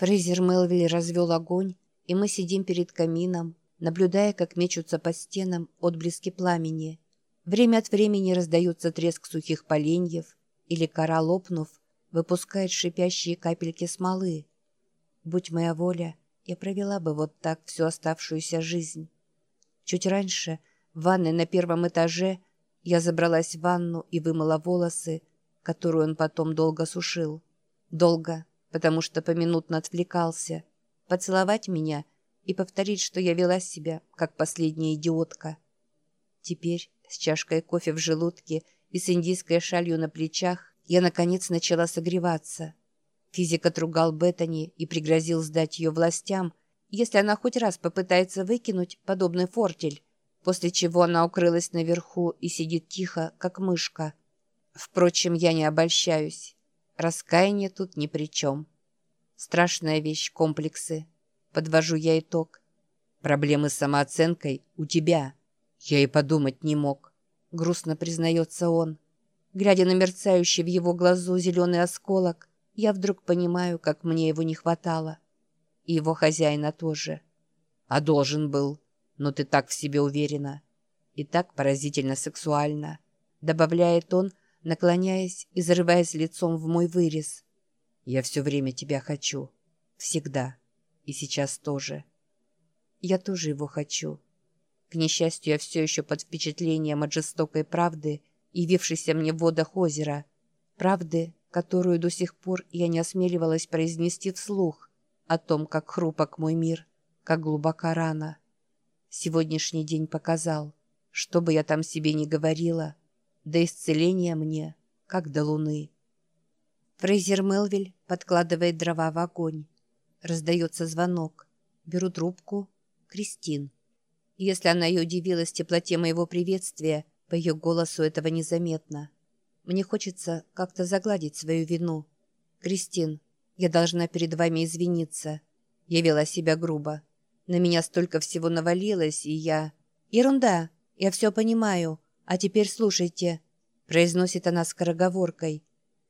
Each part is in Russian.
Фрейзер Мелвиль развел огонь, и мы сидим перед камином, наблюдая, как мечутся по стенам отблески пламени. Время от времени раздается треск сухих поленьев, или кора, лопнув, выпускает шипящие капельки смолы. Будь моя воля, я провела бы вот так всю оставшуюся жизнь. Чуть раньше, в ванной на первом этаже, я забралась в ванну и вымыла волосы, которую он потом долго сушил. Долго, потому что поминутно отвлекался. Поцеловать меня и повторить, что я вела себя, как последняя идиотка. Теперь, с чашкой кофе в желудке и с индийской шалью на плечах, я, наконец, начала согреваться. Физик отругал Беттани и пригрозил сдать ее властям, если она хоть раз попытается выкинуть подобный фортель, после чего она укрылась наверху и сидит тихо, как мышка. Впрочем, я не обольщаюсь. Раскаяние тут ни при чем. Страшная вещь — комплексы. Подвожу я итог. Проблемы с самооценкой у тебя. Я и подумать не мог. Грустно признается он. Глядя на мерцающий в его глазу зеленый осколок, я вдруг понимаю, как мне его не хватало. И его хозяина тоже. А должен был. Но ты так в себе уверена. И так поразительно сексуально. Добавляет он, наклоняясь и зарываясь лицом в мой вырез. «Я все время тебя хочу. Всегда. И сейчас тоже. Я тоже его хочу. К несчастью, я все еще под впечатлением от жестокой правды, явившейся мне в водах озера. Правды, которую до сих пор я не осмеливалась произнести вслух, о том, как хрупок мой мир, как глубока рана. Сегодняшний день показал, что бы я там себе ни говорила — до исцеления мне, как до луны. Фрейзер Мелвиль подкладывает дрова в огонь. Раздается звонок. Беру трубку. Кристин. Если она и удивилась теплоте моего приветствия, по ее голосу этого незаметно. Мне хочется как-то загладить свою вину. «Кристин, я должна перед вами извиниться. Я вела себя грубо. На меня столько всего навалилось, и я...» «Ерунда, я все понимаю. «А теперь слушайте», — произносит она скороговоркой.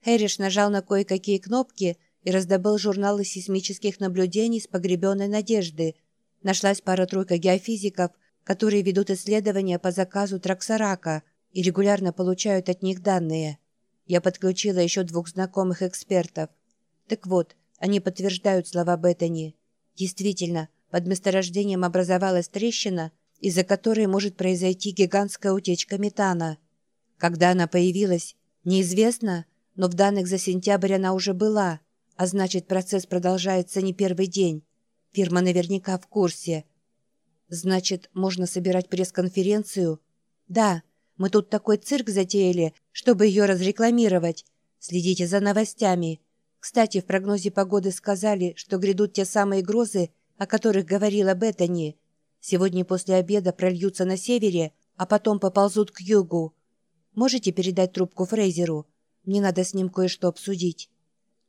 Хэриш нажал на кое-какие кнопки и раздобыл журналы сейсмических наблюдений с погребенной надежды. Нашлась пара-тройка геофизиков, которые ведут исследования по заказу Траксарака и регулярно получают от них данные. Я подключила еще двух знакомых экспертов. Так вот, они подтверждают слова Беттани. Действительно, под месторождением образовалась трещина — из-за которой может произойти гигантская утечка метана. Когда она появилась, неизвестно, но в данных за сентябрь она уже была, а значит, процесс продолжается не первый день. Фирма наверняка в курсе. Значит, можно собирать пресс-конференцию? Да, мы тут такой цирк затеяли, чтобы ее разрекламировать. Следите за новостями. Кстати, в прогнозе погоды сказали, что грядут те самые грозы, о которых говорила Беттани. Сегодня после обеда прольются на севере, а потом поползут к югу. Можете передать трубку Фрейзеру? Мне надо с ним кое-что обсудить».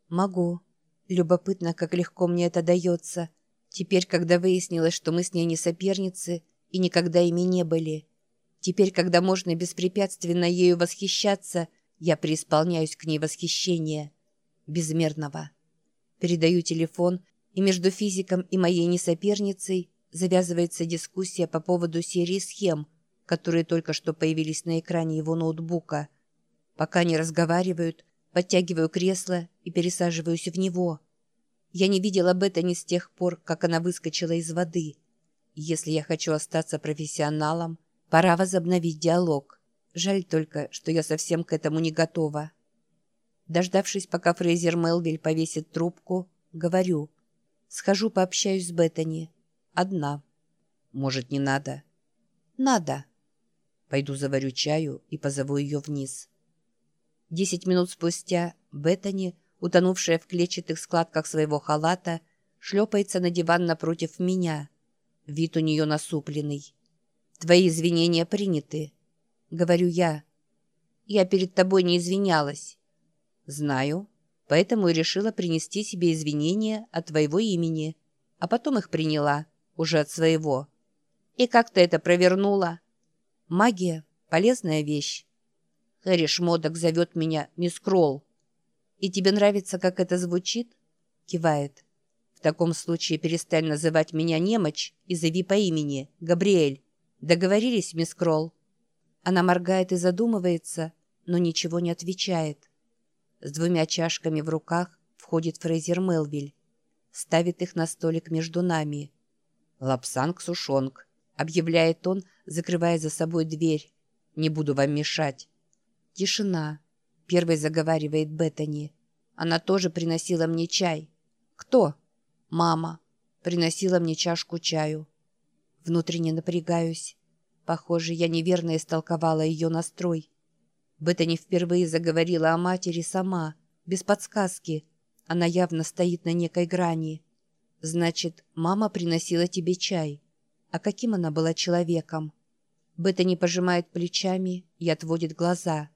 «Могу. Любопытно, как легко мне это дается. Теперь, когда выяснилось, что мы с ней не соперницы и никогда ими не были. Теперь, когда можно беспрепятственно ею восхищаться, я преисполняюсь к ней восхищения. Безмерного. Передаю телефон, и между физиком и моей несоперницей завязывается дискуссия по поводу серии схем, которые только что появились на экране его ноутбука. Пока они разговаривают, подтягиваю кресло и пересаживаюсь в него. Я не видела Беттани с тех пор, как она выскочила из воды. Если я хочу остаться профессионалом, пора возобновить диалог. Жаль только, что я совсем к этому не готова. Дождавшись, пока Фрейзер Мелвиль повесит трубку, говорю. Схожу пообщаюсь с Беттани. Одна. Может, не надо? Надо. Пойду заварю чаю и позову ее вниз. Десять минут спустя Беттани, утонувшая в клетчатых складках своего халата, шлепается на диван напротив меня. Вид у нее насупленный. «Твои извинения приняты», — говорю я. «Я перед тобой не извинялась». «Знаю, поэтому и решила принести себе извинения от твоего имени, а потом их приняла» уже от своего. И как ты это провернула? Магия — полезная вещь. Хэри Шмодок зовет меня мисс Кролл. И тебе нравится, как это звучит? Кивает. В таком случае перестань называть меня немочь и зови по имени Габриэль. Договорились, мисс Кролл?» Она моргает и задумывается, но ничего не отвечает. С двумя чашками в руках входит Фрейзер Мелвиль. Ставит их на столик между нами. «Лапсанг-сушонг», — объявляет он, закрывая за собой дверь. «Не буду вам мешать». Тишина. Первой заговаривает Беттани. Она тоже приносила мне чай. «Кто?» «Мама». Приносила мне чашку чаю. Внутренне напрягаюсь. Похоже, я неверно истолковала ее настрой. Беттани впервые заговорила о матери сама, без подсказки. Она явно стоит на некой грани. Значит, мама приносила тебе чай. А каким она была человеком? Беттани пожимает плечами и отводит глаза.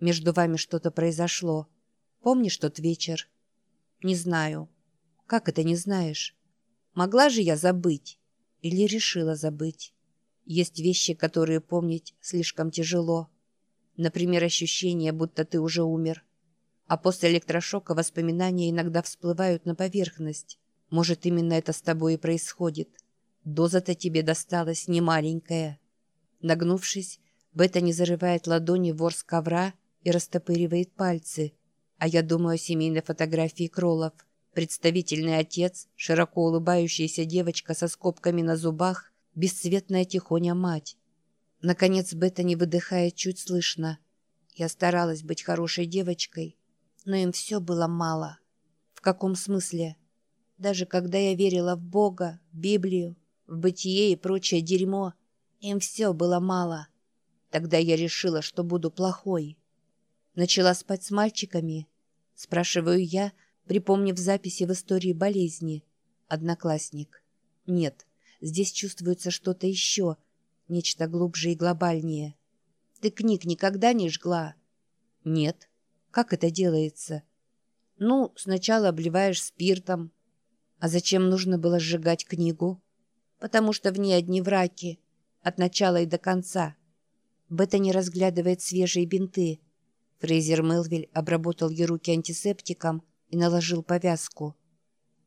Между вами что-то произошло. Помнишь тот вечер? Не знаю. Как это не знаешь? Могла же я забыть? Или решила забыть? Есть вещи, которые помнить слишком тяжело. Например, ощущение, будто ты уже умер. А после электрошока воспоминания иногда всплывают на поверхность. Может, именно это с тобой и происходит. Доза-то тебе досталась немаленькая. Нагнувшись, Бета не зарывает ладони в ворс ковра и растопыривает пальцы. А я думаю о семейной фотографии Кролов. Представительный отец, широко улыбающаяся девочка со скобками на зубах, бесцветная тихоня мать. Наконец Бета не выдыхает чуть слышно. Я старалась быть хорошей девочкой, но им все было мало. В каком смысле? Даже когда я верила в Бога, Библию, бытие и прочее дерьмо, им все было мало. Тогда я решила, что буду плохой. Начала спать с мальчиками? Спрашиваю я, припомнив записи в истории болезни. Одноклассник. Нет, здесь чувствуется что-то еще — нечто глубже и глобальнее. Ты книг никогда не жгла? Нет. Как это делается? Ну, сначала обливаешь спиртом. А зачем нужно было сжигать книгу? Потому что в ней одни враки. От начала и до конца. Не разглядывает свежие бинты. Фрейзер Мелвиль обработал ей руки антисептиком и наложил повязку.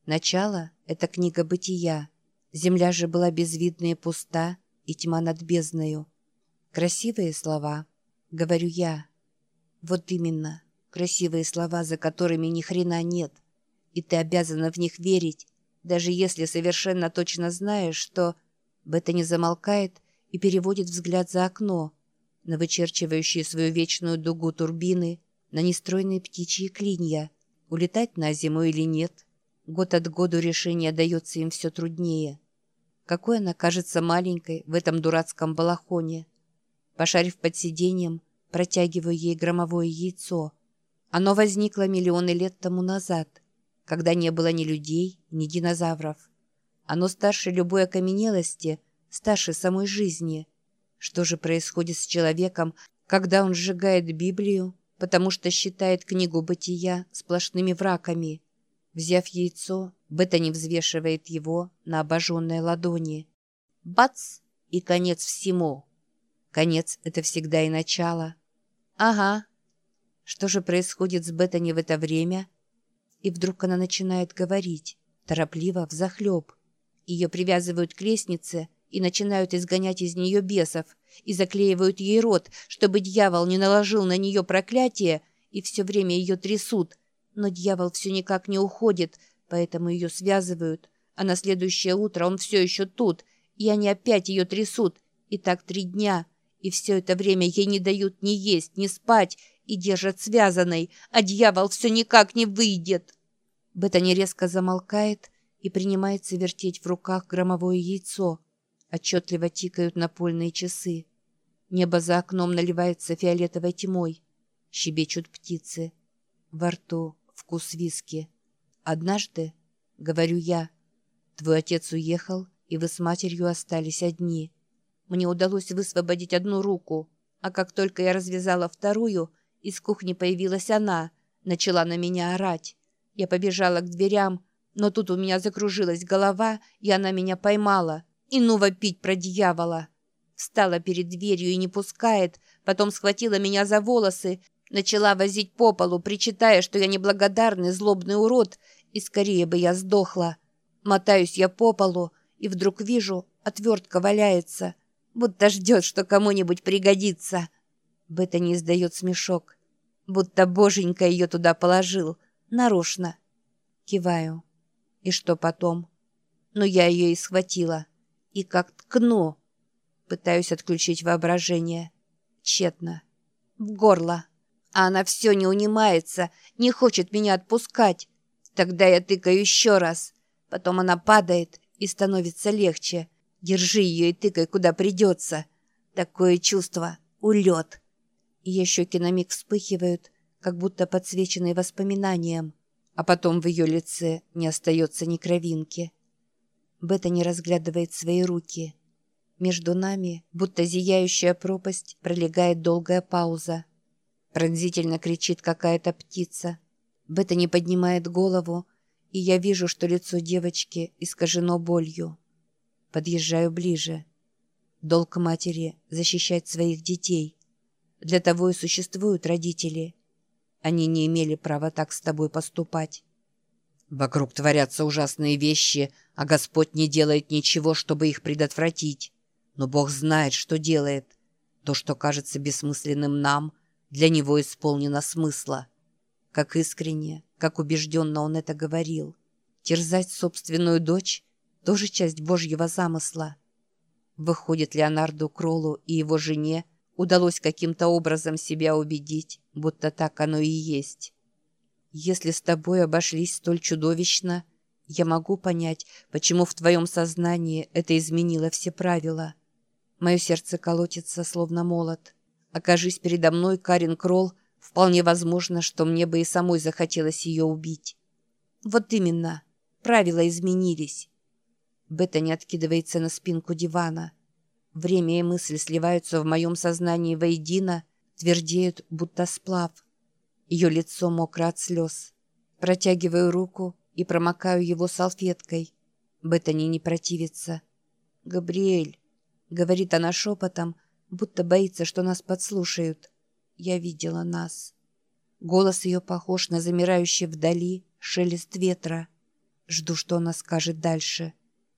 Начало — это книга бытия. Земля же была безвидна и пуста, и тьма над бездною. Красивые слова, говорю я. Вот именно, красивые слова, за которыми ни хрена нет. И ты обязана в них верить, даже если совершенно точно знаешь, что... Бета не замолкает и переводит взгляд за окно, на вычерчивающие свою вечную дугу турбины, на нестройные птичьи клинья. Улетать на зиму или нет? Год от году решение дается им все труднее. Какой она кажется маленькой в этом дурацком балахоне. Пошарив под сиденьем, протягиваю ей громовое яйцо. Оно возникло миллионы лет тому назад, когда не было ни людей, ни динозавров. Оно старше любой окаменелости, старше самой жизни. Что же происходит с человеком, когда он сжигает Библию, потому что считает книгу бытия сплошными враками? Взяв яйцо, Беттани взвешивает его на обожженной ладони. Бац! И конец всему. Конец — это всегда и начало. Ага. Что же происходит с Беттани в это время? И вдруг она начинает говорить, торопливо, взахлеб. Ее привязывают к лестнице и начинают изгонять из нее бесов, и заклеивают ей рот, чтобы дьявол не наложил на нее проклятие, и все время ее трясут. Но дьявол все никак не уходит — Поэтому ее связывают, а на следующее утро он все еще тут, и они опять ее трясут. И так три дня, и все это время ей не дают ни есть, ни спать, и держат связанной, а дьявол все никак не выйдет. Беттани резко замолкает и принимается вертеть в руках громовое яйцо. Отчетливо тикают напольные часы. Небо за окном наливается фиолетовой тьмой. Щебечут птицы. Во рту вкус виски. «Однажды, — говорю я, — твой отец уехал, и вы с матерью остались одни. Мне удалось высвободить одну руку, а как только я развязала вторую, из кухни появилась она, начала на меня орать. Я побежала к дверям, но тут у меня закружилась голова, и она меня поймала. И ну вопить про дьявола!» Встала перед дверью и не пускает, потом схватила меня за волосы, начала возить по полу, причитая, что я неблагодарный, злобный урод, и скорее бы я сдохла. Мотаюсь я по полу, и вдруг вижу, отвертка валяется, будто ждет, что кому-нибудь пригодится. Бета не издает смешок, будто боженька ее туда положил, нарочно. Киваю. И что потом? Ну, я ее и схватила. И как ткну. Пытаюсь отключить воображение. Тщетно. В горло. А она все не унимается, не хочет меня отпускать. Тогда я тыкаю еще раз. Потом она падает, и становится легче. Держи ее и тыкай, куда придется. Такое чувство — улет. Ее щеки на миг вспыхивают, как будто подсвеченные воспоминанием, а потом в ее лице не остается ни кровинки. Бета не разглядывает свои руки. Между нами, будто зияющая пропасть, пролегает долгая пауза. Пронзительно кричит какая-то птица. Бета не поднимает голову, и я вижу, что лицо девочки искажено болью. Подъезжаю ближе. Долг матери — защищать своих детей. Для того и существуют родители. Они не имели права так с тобой поступать. Вокруг творятся ужасные вещи, а Господь не делает ничего, чтобы их предотвратить. Но Бог знает, что делает. То, что кажется бессмысленным нам, для Него исполнено смысла. Как искренне, как убежденно он это говорил. Терзать собственную дочь – тоже часть Божьего замысла. Выходит, Леонарду Кроллу и его жене удалось каким-то образом себя убедить, будто так оно и есть. Если с тобой обошлись столь чудовищно, я могу понять, почему в твоем сознании это изменило все правила. Мое сердце колотится, словно молот. Окажись передо мной Карин Кролл, Вполне возможно, что мне бы и самой захотелось ее убить. Вот именно. Правила изменились. Бета не откидывается на спинку дивана. Время и мысли сливаются в моем сознании воедино, твердеют, будто сплав. Ее лицо мокро от слез. Протягиваю руку и промокаю его салфеткой. Беттани не противится. «Габриэль», — говорит она шепотом, будто боится, что нас подслушают. Я видела нас. Голос ее похож на замирающий вдали шелест ветра. Жду, что она скажет дальше.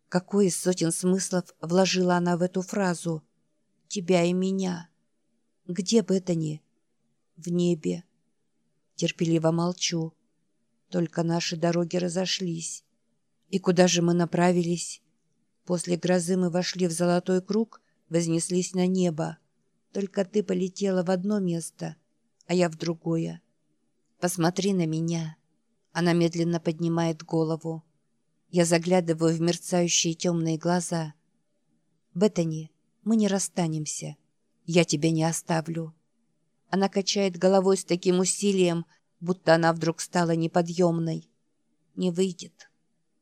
Какой из сотен смыслов вложила она в эту фразу? «Тебя и меня». Где бы это ни? В небе. Терпеливо молчу. Только наши дороги разошлись. И куда же мы направились? После грозы мы вошли в золотой круг, вознеслись на небо. Только ты полетела в одно место, а я в другое. Посмотри на меня. Она медленно поднимает голову. Я заглядываю в мерцающие темные глаза. Беттани, мы не расстанемся. Я тебя не оставлю. Она качает головой с таким усилием, будто она вдруг стала неподъемной. Не выйдет.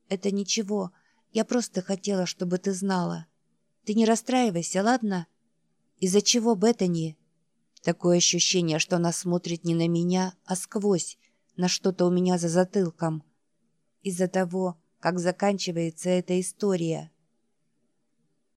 Это ничего. Я просто хотела, чтобы ты знала. Ты не расстраивайся, ладно? — из-за чего Беттани? Такое ощущение, что она смотрит не на меня, а сквозь, на что-то у меня за затылком. Из-за того, как заканчивается эта история.